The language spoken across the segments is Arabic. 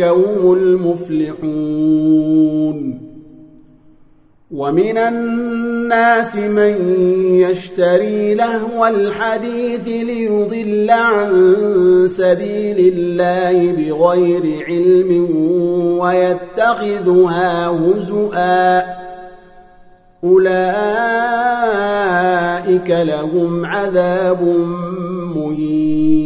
هم المفلحون. ومن الناس من يشتري لهو الحديث ليضل عن سبيل الله بغير علم ويتخذها هزؤا. أولئك لهم عذاب مهين.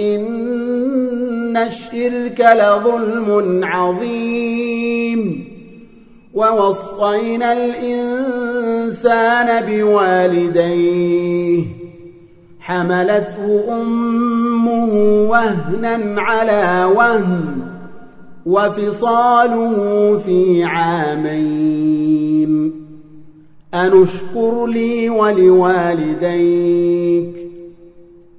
إن الشرك لظلم عظيم. ووصينا الإنسان بوالديه. حملته أمه وهنا على وهن وفصاله في عامين. أنشكر لي ولوالديك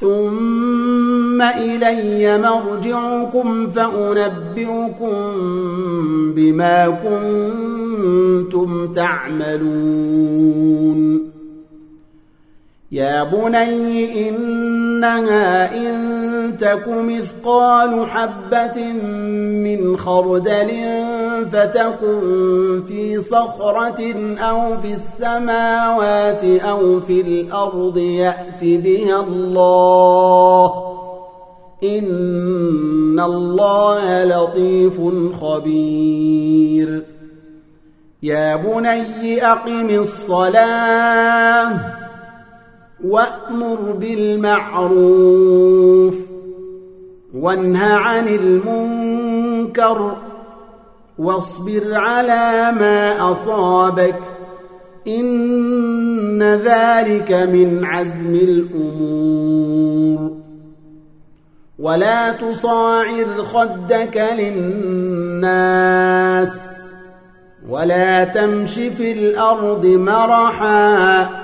ثم إلي مرجعكم فأنبئكم بما كنتم تعملون. يا بني إنها إن تك مثقال حبة من خردل فتكن في صخرة أو في السماوات أو في الأرض يأت بها الله. إن الله لطيف خبير. يا بني أقم الصلاة وأمر بالمعروف. وانه عن المنكر واصبر على ما أصابك إن ذلك من عزم الأمور. ولا تصاعر خدك للناس ولا تمش في الأرض مرحا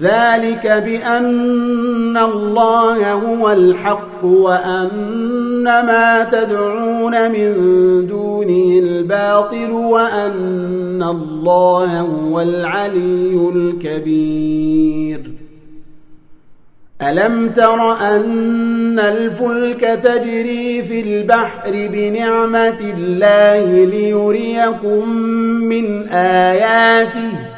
ذلك بأن الله هو الحق وأن ما تدعون من دونه الباطل وأن الله هو العلي الكبير. ألم تر أن الفلك تجري في البحر بنعمة الله ليريكم من آياته؟